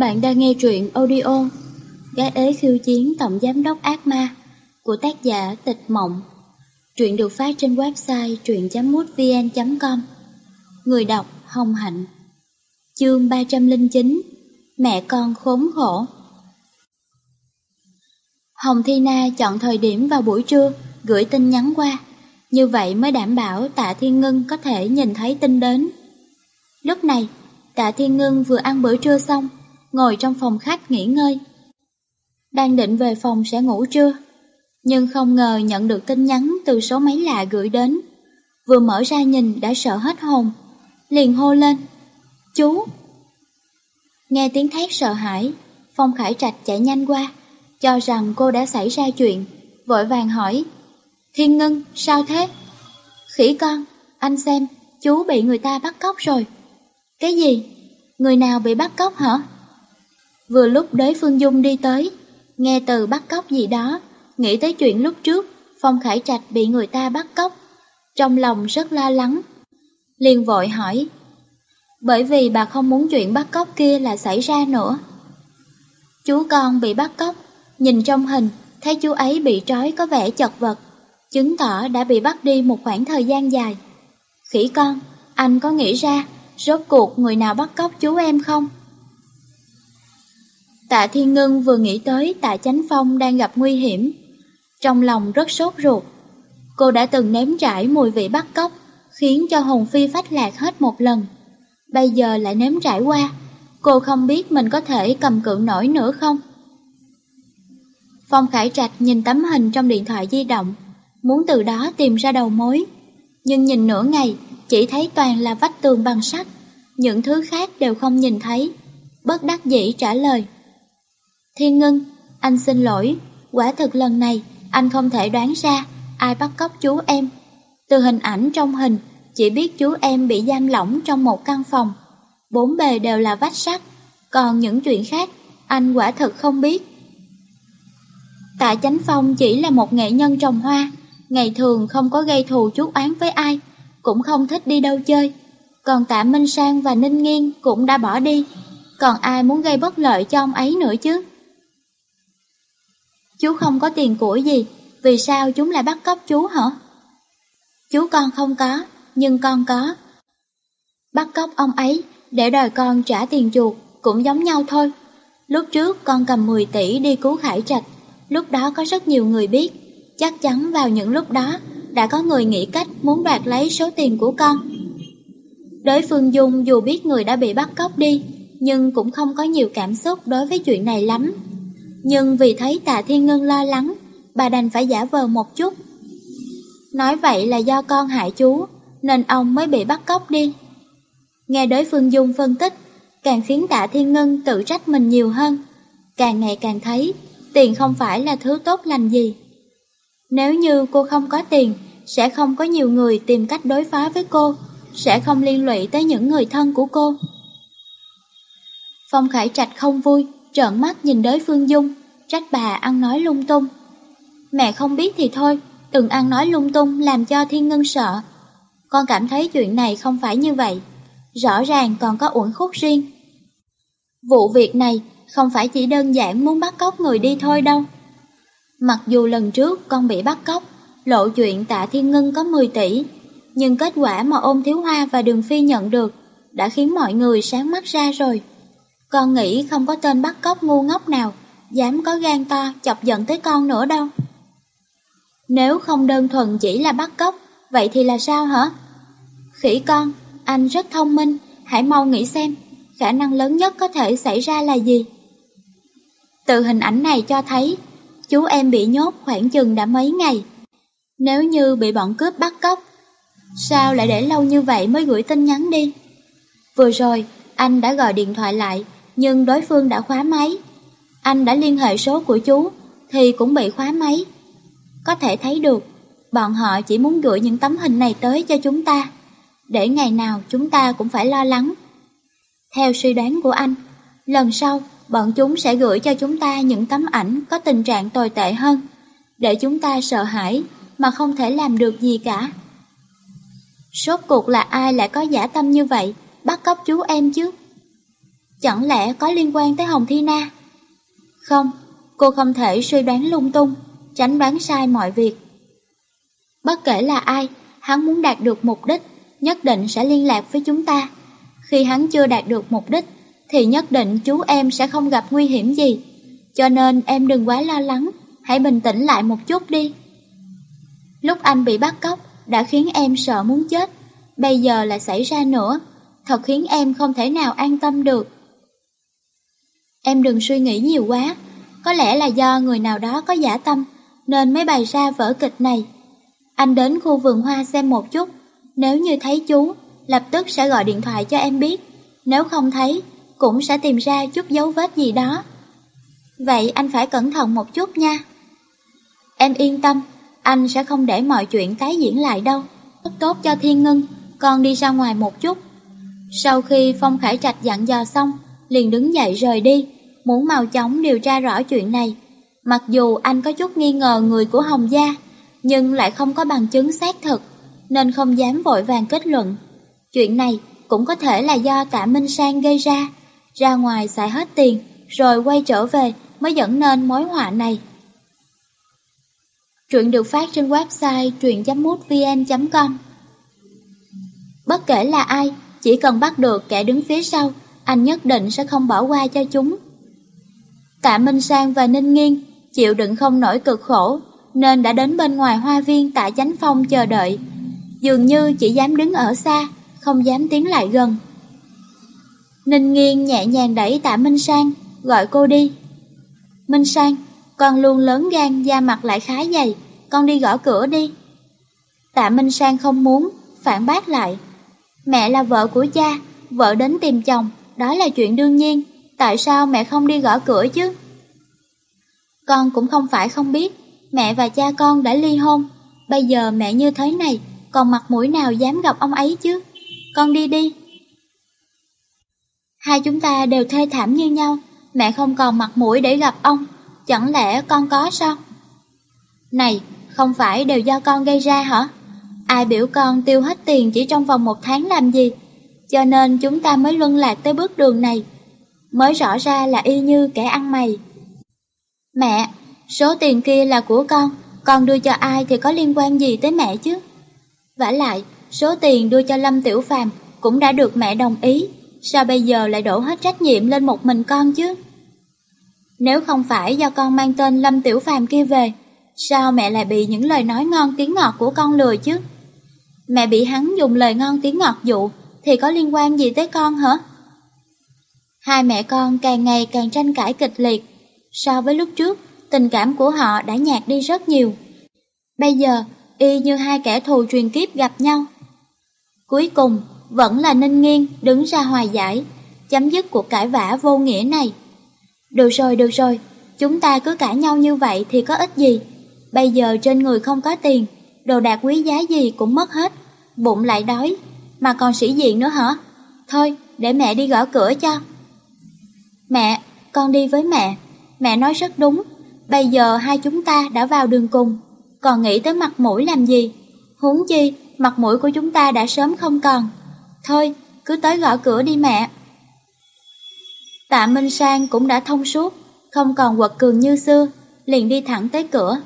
Bạn đang nghe truyện audio Gái ế khiêu chiến, tổng giám đốc ác ma của tác giả Tịch Mộng. Truyện được phát trên website truyện.mútvn.com Người đọc Hồng Hạnh. Chương 309 Mẹ con khốn khổ. Hồng Thi Na chọn thời điểm vào buổi trưa, gửi tin nhắn qua. Như vậy mới đảm bảo tạ Thiên Ngân có thể nhìn thấy tin đến. Lúc này, tạ Thiên Ngân vừa ăn bữa trưa xong ngồi trong phòng khách nghỉ ngơi. Đang định về phòng sẽ ngủ trưa, nhưng không ngờ nhận được tin nhắn từ số máy lạ gửi đến. Vừa mở ra nhìn đã sợ hết hồn, liền hô lên, chú. Nghe tiếng thét sợ hãi, Phong Khải Trạch chạy nhanh qua, cho rằng cô đã xảy ra chuyện, vội vàng hỏi, Thiên Ngân, sao thế? Khỉ con, anh xem, chú bị người ta bắt cóc rồi. Cái gì? Người nào bị bắt cóc hả? Vừa lúc đế Phương Dung đi tới, nghe từ bắt cóc gì đó, nghĩ tới chuyện lúc trước, Phong Khải Trạch bị người ta bắt cóc, trong lòng rất lo lắng. liền vội hỏi, bởi vì bà không muốn chuyện bắt cóc kia là xảy ra nữa. Chú con bị bắt cóc, nhìn trong hình, thấy chú ấy bị trói có vẻ chật vật, chứng tỏ đã bị bắt đi một khoảng thời gian dài. Khỉ con, anh có nghĩ ra, rốt cuộc người nào bắt cóc chú em không? Tạ Thiên Ngân vừa nghĩ tới tạ Chánh Phong đang gặp nguy hiểm. Trong lòng rất sốt ruột. Cô đã từng nếm trải mùi vị bắt cóc, khiến cho Hồng Phi phách lạc hết một lần. Bây giờ lại nếm trải qua, cô không biết mình có thể cầm cự nổi nữa không? Phong Khải Trạch nhìn tấm hình trong điện thoại di động, muốn từ đó tìm ra đầu mối. Nhưng nhìn nửa ngày, chỉ thấy toàn là vách tường bằng sắt, những thứ khác đều không nhìn thấy. Bất đắc dĩ trả lời. Thiên Ngân, anh xin lỗi, quả thực lần này anh không thể đoán ra ai bắt cóc chú em. Từ hình ảnh trong hình, chỉ biết chú em bị giam lỏng trong một căn phòng. Bốn bề đều là vách sắt, còn những chuyện khác anh quả thực không biết. Tạ Chánh Phong chỉ là một nghệ nhân trồng hoa, ngày thường không có gây thù chuốc oán với ai, cũng không thích đi đâu chơi. Còn Tạ Minh Sang và Ninh Nghiên cũng đã bỏ đi, còn ai muốn gây bất lợi cho ông ấy nữa chứ? Chú không có tiền của gì, vì sao chúng lại bắt cóc chú hả? Chú con không có, nhưng con có. Bắt cóc ông ấy để đòi con trả tiền chuột cũng giống nhau thôi. Lúc trước con cầm 10 tỷ đi cứu Khải Trạch, lúc đó có rất nhiều người biết. Chắc chắn vào những lúc đó đã có người nghĩ cách muốn đoạt lấy số tiền của con. Đối phương Dung dù biết người đã bị bắt cóc đi, nhưng cũng không có nhiều cảm xúc đối với chuyện này lắm. Nhưng vì thấy tạ thiên ngân lo lắng, bà đành phải giả vờ một chút. Nói vậy là do con hại chú, nên ông mới bị bắt cóc đi. Nghe đối phương Dung phân tích, càng khiến tạ thiên ngân tự trách mình nhiều hơn. Càng ngày càng thấy, tiền không phải là thứ tốt lành gì. Nếu như cô không có tiền, sẽ không có nhiều người tìm cách đối phó với cô, sẽ không liên lụy tới những người thân của cô. Phong Khải Trạch không vui, trợn mắt nhìn đới Phương Dung, trách bà ăn nói lung tung. Mẹ không biết thì thôi, đừng ăn nói lung tung làm cho Thiên Ngân sợ. Con cảm thấy chuyện này không phải như vậy, rõ ràng còn có uẩn khúc riêng. Vụ việc này không phải chỉ đơn giản muốn bắt cóc người đi thôi đâu. Mặc dù lần trước con bị bắt cóc, lộ chuyện tạ Thiên Ngân có 10 tỷ, nhưng kết quả mà ôm Thiếu Hoa và Đường Phi nhận được đã khiến mọi người sáng mắt ra rồi. Con nghĩ không có tên bắt cóc ngu ngốc nào dám có gan to chọc giận tới con nữa đâu. Nếu không đơn thuần chỉ là bắt cóc, vậy thì là sao hả? Khỉ con, anh rất thông minh, hãy mau nghĩ xem, khả năng lớn nhất có thể xảy ra là gì? Từ hình ảnh này cho thấy, chú em bị nhốt khoảng chừng đã mấy ngày. Nếu như bị bọn cướp bắt cóc, sao lại để lâu như vậy mới gửi tin nhắn đi? Vừa rồi, anh đã gọi điện thoại lại, nhưng đối phương đã khóa máy. Anh đã liên hệ số của chú, thì cũng bị khóa máy. Có thể thấy được, bọn họ chỉ muốn gửi những tấm hình này tới cho chúng ta, để ngày nào chúng ta cũng phải lo lắng. Theo suy đoán của anh, lần sau bọn chúng sẽ gửi cho chúng ta những tấm ảnh có tình trạng tồi tệ hơn, để chúng ta sợ hãi mà không thể làm được gì cả. Sốt cuộc là ai lại có giả tâm như vậy, bắt cóc chú em chứ? Chẳng lẽ có liên quan tới Hồng Thi Na? Không, cô không thể suy đoán lung tung, tránh đoán sai mọi việc. Bất kể là ai, hắn muốn đạt được mục đích, nhất định sẽ liên lạc với chúng ta. Khi hắn chưa đạt được mục đích, thì nhất định chú em sẽ không gặp nguy hiểm gì. Cho nên em đừng quá lo lắng, hãy bình tĩnh lại một chút đi. Lúc anh bị bắt cóc đã khiến em sợ muốn chết, bây giờ lại xảy ra nữa, thật khiến em không thể nào an tâm được. Em đừng suy nghĩ nhiều quá, có lẽ là do người nào đó có giả tâm nên mới bày ra vở kịch này. Anh đến khu vườn hoa xem một chút, nếu như thấy chú, lập tức sẽ gọi điện thoại cho em biết, nếu không thấy, cũng sẽ tìm ra chút dấu vết gì đó. Vậy anh phải cẩn thận một chút nha. Em yên tâm, anh sẽ không để mọi chuyện tái diễn lại đâu. Rất tốt cho Thiên Ngân, con đi ra ngoài một chút. Sau khi Phong Khải Trạch dặn dò xong, liền đứng dậy rời đi, muốn mau chóng điều tra rõ chuyện này. Mặc dù anh có chút nghi ngờ người của Hồng Gia, nhưng lại không có bằng chứng xác thực, nên không dám vội vàng kết luận. Chuyện này cũng có thể là do cả Minh Sang gây ra, ra ngoài xài hết tiền, rồi quay trở về mới dẫn nên mối họa này. Truyện được phát trên website truyện.mútvn.com Bất kể là ai, chỉ cần bắt được kẻ đứng phía sau, anh nhất định sẽ không bỏ qua cho chúng. Tạ Minh Sang và Ninh Nghiên chịu đựng không nổi cực khổ, nên đã đến bên ngoài hoa viên tạ chánh phong chờ đợi. Dường như chỉ dám đứng ở xa, không dám tiến lại gần. Ninh Nghiên nhẹ nhàng đẩy tạ Minh Sang, gọi cô đi. Minh Sang, con luôn lớn gan, da mặt lại khá dày, con đi gõ cửa đi. Tạ Minh Sang không muốn, phản bác lại. Mẹ là vợ của cha, vợ đến tìm chồng, đó là chuyện đương nhiên, tại sao mẹ không đi gõ cửa chứ? Con cũng không phải không biết, mẹ và cha con đã ly hôn, bây giờ mẹ như thế này, còn mặt mũi nào dám gặp ông ấy chứ? Con đi đi. Hai chúng ta đều thê thảm như nhau, mẹ không còn mặt mũi để gặp ông, chẳng lẽ con có sao? Này, không phải đều do con gây ra hả? Ai biểu con tiêu hết tiền chỉ trong vòng một tháng làm gì? Cho nên chúng ta mới luân lạc tới bước đường này. Mới rõ ra là y như kẻ ăn mày. Mẹ, số tiền kia là của con, con đưa cho ai thì có liên quan gì tới mẹ chứ? vả lại, số tiền đưa cho Lâm Tiểu Phàm cũng đã được mẹ đồng ý, sao bây giờ lại đổ hết trách nhiệm lên một mình con chứ? Nếu không phải do con mang tên Lâm Tiểu Phàm kia về, sao mẹ lại bị những lời nói ngon tiếng ngọt của con lừa chứ? Mẹ bị hắn dùng lời ngon tiếng ngọt dụ, thì có liên quan gì tới con hả? Hai mẹ con càng ngày càng tranh cãi kịch liệt, so với lúc trước, tình cảm của họ đã nhạt đi rất nhiều. Bây giờ, y như hai kẻ thù truyền kiếp gặp nhau. Cuối cùng, vẫn là Ninh Nghiên đứng ra hòa giải, chấm dứt cuộc cãi vã vô nghĩa này. Được rồi, được rồi, chúng ta cứ cãi nhau như vậy thì có ích gì. Bây giờ trên người không có tiền, đồ đạc quý giá gì cũng mất hết, bụng lại đói, mà còn sĩ diện nữa hả? Thôi, để mẹ đi gõ cửa cho. Mẹ, con đi với mẹ. Mẹ nói rất đúng, bây giờ hai chúng ta đã vào đường cùng, còn nghĩ tới mặt mũi làm gì? Huống chi, mặt mũi của chúng ta đã sớm không còn. Thôi, cứ tới gõ cửa đi mẹ. Tạ Minh Sang cũng đã thông suốt, không còn quật cường như xưa, liền đi thẳng tới cửa.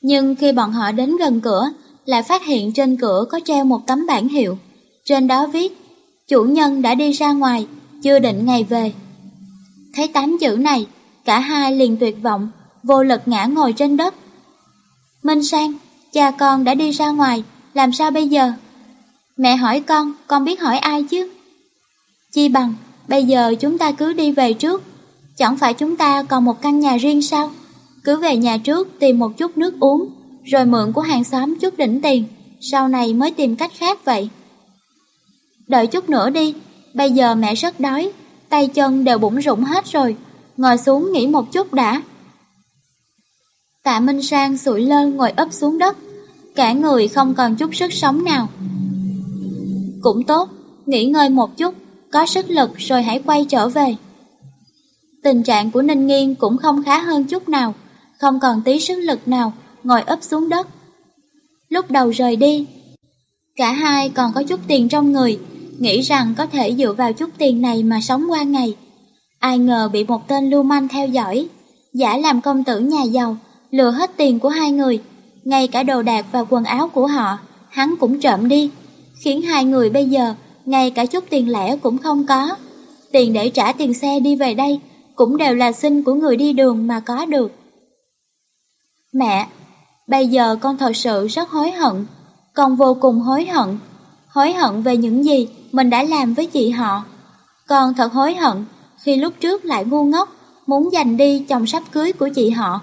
Nhưng khi bọn họ đến gần cửa, lại phát hiện trên cửa có treo một tấm bảng hiệu. Trên đó viết, chủ nhân đã đi ra ngoài, chưa định ngày về. Thấy tám chữ này, cả hai liền tuyệt vọng, vô lực ngã ngồi trên đất. Minh Sang, cha con đã đi ra ngoài, làm sao bây giờ? Mẹ hỏi con, con biết hỏi ai chứ? Chi bằng, bây giờ chúng ta cứ đi về trước. Chẳng phải chúng ta còn một căn nhà riêng sao? Cứ về nhà trước tìm một chút nước uống, rồi mượn của hàng xóm chút đỉnh tiền, sau này mới tìm cách khác vậy. Đợi chút nữa đi, bây giờ mẹ rất đói, tay chân đều bụng rụng hết rồi, ngồi xuống nghỉ một chút đã. Tạ Minh Sang sụi lơ ngồi ấp xuống đất, cả người không còn chút sức sống nào. Cũng tốt, nghỉ ngơi một chút, có sức lực rồi hãy quay trở về. Tình trạng của Ninh Nghiên cũng không khá hơn chút nào, không còn tí sức lực nào, ngồi ấp xuống đất. Lúc đầu rời đi, cả hai còn có chút tiền trong người, nghĩ rằng có thể dựa vào chút tiền này mà sống qua ngày. Ai ngờ bị một tên lưu manh theo dõi, giả làm công tử nhà giàu, lừa hết tiền của hai người, ngay cả đồ đạc và quần áo của họ, hắn cũng trộm đi, khiến hai người bây giờ ngay cả chút tiền lẻ cũng không có. Tiền để trả tiền xe đi về đây cũng đều là xin của người đi đường mà có được. Mẹ, bây giờ con thật sự rất hối hận, con vô cùng hối hận. Hối hận về những gì mình đã làm với chị họ. Con thật hối hận khi lúc trước lại ngu ngốc muốn giành đi chồng sắp cưới của chị họ.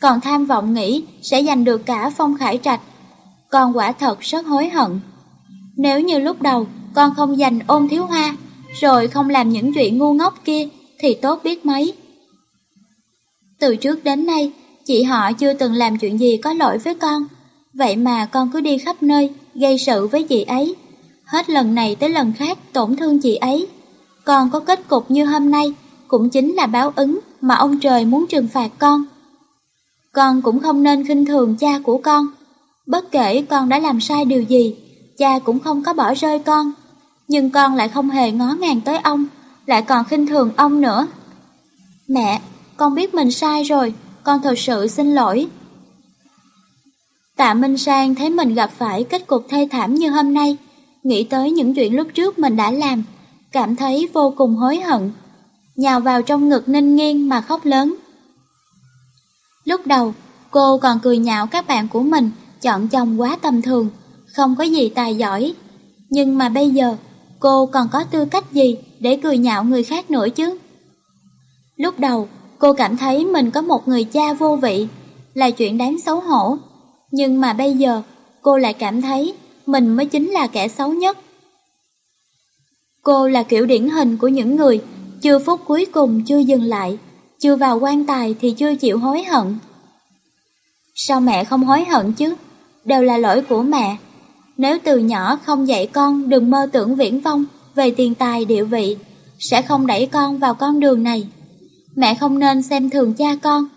Còn tham vọng nghĩ sẽ giành được cả phong khải trạch. Con quả thật rất hối hận. Nếu như lúc đầu con không giành ôn thiếu hoa, rồi không làm những chuyện ngu ngốc kia thì tốt biết mấy. Từ trước đến nay, chị họ chưa từng làm chuyện gì có lỗi với con, vậy mà con cứ đi khắp nơi, gây sự với chị ấy. Hết lần này tới lần khác tổn thương chị ấy. Con có kết cục như hôm nay, cũng chính là báo ứng mà ông trời muốn trừng phạt con. Con cũng không nên khinh thường cha của con. Bất kể con đã làm sai điều gì, cha cũng không có bỏ rơi con. Nhưng con lại không hề ngó ngàng tới ông, lại còn khinh thường ông nữa. Mẹ, con biết mình sai rồi, con thật sự xin lỗi. Tạ Minh Sang thấy mình gặp phải kết cục thê thảm như hôm nay, nghĩ tới những chuyện lúc trước mình đã làm, cảm thấy vô cùng hối hận, nhào vào trong ngực ninh nghiêng mà khóc lớn. Lúc đầu, cô còn cười nhạo các bạn của mình chọn chồng quá tầm thường, không có gì tài giỏi. Nhưng mà bây giờ, cô còn có tư cách gì để cười nhạo người khác nữa chứ? Lúc đầu, cô cảm thấy mình có một người cha vô vị, là chuyện đáng xấu hổ. Nhưng mà bây giờ, cô lại cảm thấy mình mới chính là kẻ xấu nhất. Cô là kiểu điển hình của những người chưa phút cuối cùng chưa dừng lại, chưa vào quan tài thì chưa chịu hối hận. Sao mẹ không hối hận chứ? Đều là lỗi của mẹ. Nếu từ nhỏ không dạy con đừng mơ tưởng viễn vông về tiền tài địa vị, sẽ không đẩy con vào con đường này. Mẹ không nên xem thường cha con.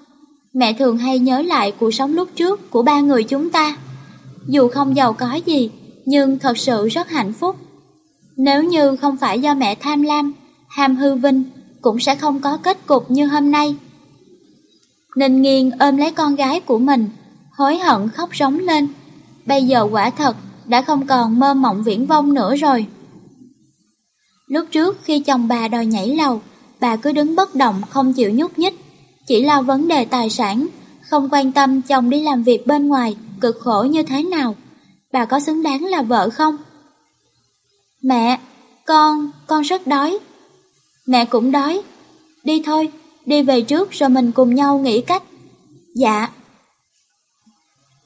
Mẹ thường hay nhớ lại cuộc sống lúc trước của ba người chúng ta. Dù không giàu có gì, nhưng thật sự rất hạnh phúc. Nếu như không phải do mẹ tham lam, ham hư vinh, cũng sẽ không có kết cục như hôm nay. Ninh nghiêng ôm lấy con gái của mình, hối hận khóc rống lên. Bây giờ quả thật đã không còn mơ mộng viễn vông nữa rồi. Lúc trước khi chồng bà đòi nhảy lầu, bà cứ đứng bất động không chịu nhúc nhích, chỉ lo vấn đề tài sản, không quan tâm chồng đi làm việc bên ngoài, cực khổ như thế nào. Bà có xứng đáng là vợ không? Mẹ, con, con rất đói. Mẹ cũng đói. Đi thôi, đi về trước rồi mình cùng nhau nghĩ cách. Dạ.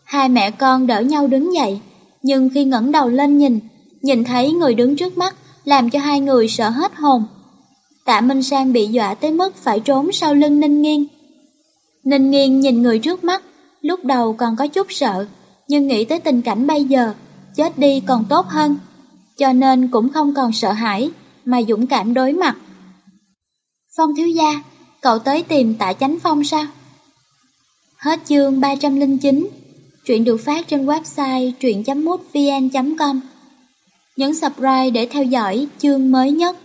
Hai mẹ con đỡ nhau đứng dậy, nhưng khi ngẩng đầu lên nhìn, nhìn thấy người đứng trước mắt, làm cho hai người sợ hết hồn. Tạ Minh Sang bị dọa tới mức phải trốn sau lưng Ninh Nghiên. Ninh Nghiên nhìn người trước mắt, lúc đầu còn có chút sợ, nhưng nghĩ tới tình cảnh bây giờ, chết đi còn tốt hơn, cho nên cũng không còn sợ hãi, mà dũng cảm đối mặt. Phong thiếu gia, cậu tới tìm tạ chánh phong sao? Hết chương 309, chuyện được phát trên website truyện.mútvn.com. Nhấn subscribe để theo dõi chương mới nhất.